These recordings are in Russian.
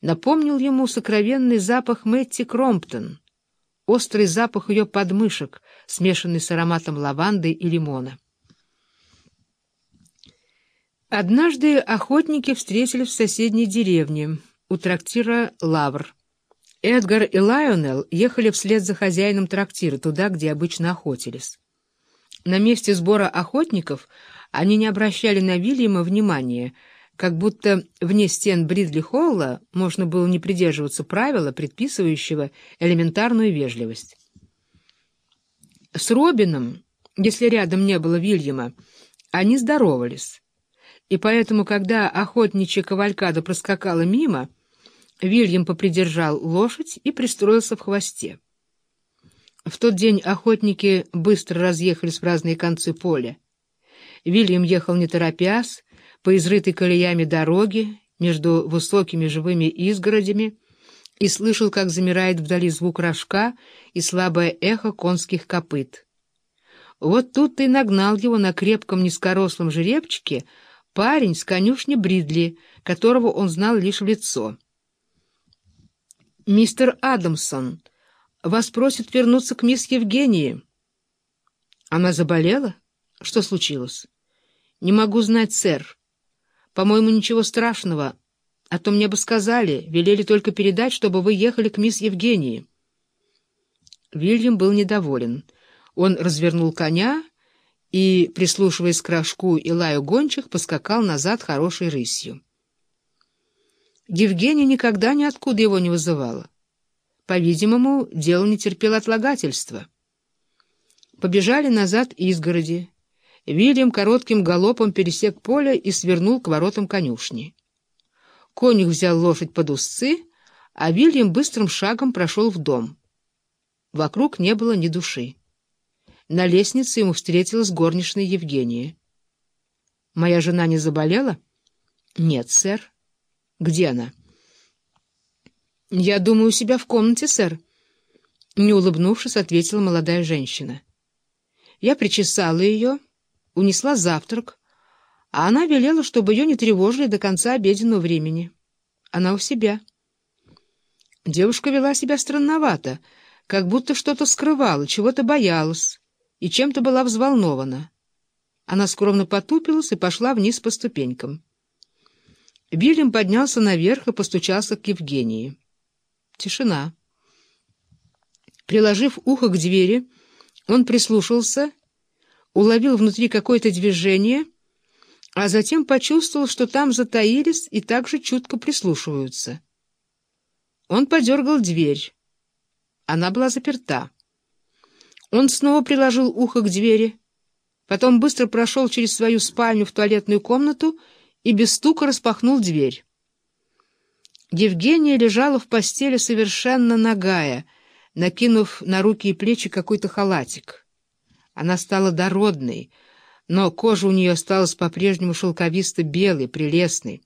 напомнил ему сокровенный запах Мэтти Кромптон, острый запах ее подмышек, смешанный с ароматом лаванды и лимона. Однажды охотники встретили в соседней деревне, у трактира «Лавр». Эдгар и Лайонел ехали вслед за хозяином трактира, туда, где обычно охотились. На месте сбора охотников они не обращали на Вильяма внимания, как будто вне стен Бридли Холла можно было не придерживаться правила, предписывающего элементарную вежливость. С Робином, если рядом не было Вильяма, они здоровались и поэтому, когда охотничья кавалькада проскакала мимо, Вильям попридержал лошадь и пристроился в хвосте. В тот день охотники быстро разъехались в разные концы поля. Вильям ехал не торопясь, по изрытой колеями дороги, между высокими живыми изгородями, и слышал, как замирает вдали звук рожка и слабое эхо конских копыт. Вот тут и нагнал его на крепком низкорослом жеребчике парень с конюшни Бридли, которого он знал лишь в лицо. «Мистер Адамсон, вас просят вернуться к мисс Евгении». «Она заболела? Что случилось?» «Не могу знать, сэр. По-моему, ничего страшного. А то мне бы сказали, велели только передать, чтобы вы ехали к мисс Евгении». Вильям был недоволен. Он развернул коня и, прислушиваясь к рожку и лаю гончих, поскакал назад хорошей рысью. Евгения никогда ниоткуда его не вызывала. По-видимому, дело не терпело отлагательства. Побежали назад изгороди. Вильям коротким галопом пересек поле и свернул к воротам конюшни. Конюх взял лошадь под узцы, а Вильям быстрым шагом прошел в дом. Вокруг не было ни души. На лестнице ему встретилась горничная Евгения. «Моя жена не заболела?» «Нет, сэр». «Где она?» «Я думаю, у себя в комнате, сэр», — не улыбнувшись, ответила молодая женщина. «Я причесала ее, унесла завтрак, а она велела, чтобы ее не тревожили до конца обеденного времени. Она у себя». Девушка вела себя странновато, как будто что-то скрывала, чего-то боялась и чем-то была взволнована. Она скромно потупилась и пошла вниз по ступенькам. Вильям поднялся наверх и постучался к Евгении. Тишина. Приложив ухо к двери, он прислушался, уловил внутри какое-то движение, а затем почувствовал, что там затаились и также чутко прислушиваются. Он подергал дверь. Она была заперта. Он снова приложил ухо к двери, потом быстро прошел через свою спальню в туалетную комнату и без стука распахнул дверь. Евгения лежала в постели совершенно нагая, накинув на руки и плечи какой-то халатик. Она стала дородной, но кожа у нее осталась по-прежнему шелковисто-белой, прелестной.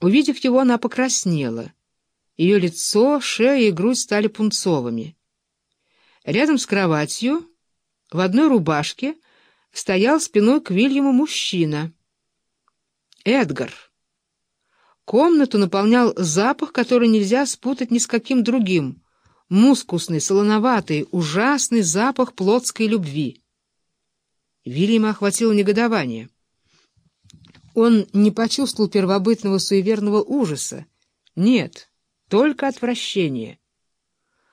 Увидев его, она покраснела. Ее лицо, шея и грудь стали пунцовыми. Рядом с кроватью, в одной рубашке, стоял спиной к Вильяму мужчина. Эдгар. Комнату наполнял запах, который нельзя спутать ни с каким другим. Мускусный, солоноватый, ужасный запах плотской любви. Вильяма охватило негодование. Он не почувствовал первобытного суеверного ужаса. Нет, только отвращение —